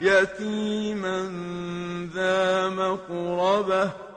يَتِيمًا ذَا مَقْرَبَةٍ يَتِيمًا